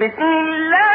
بسم الله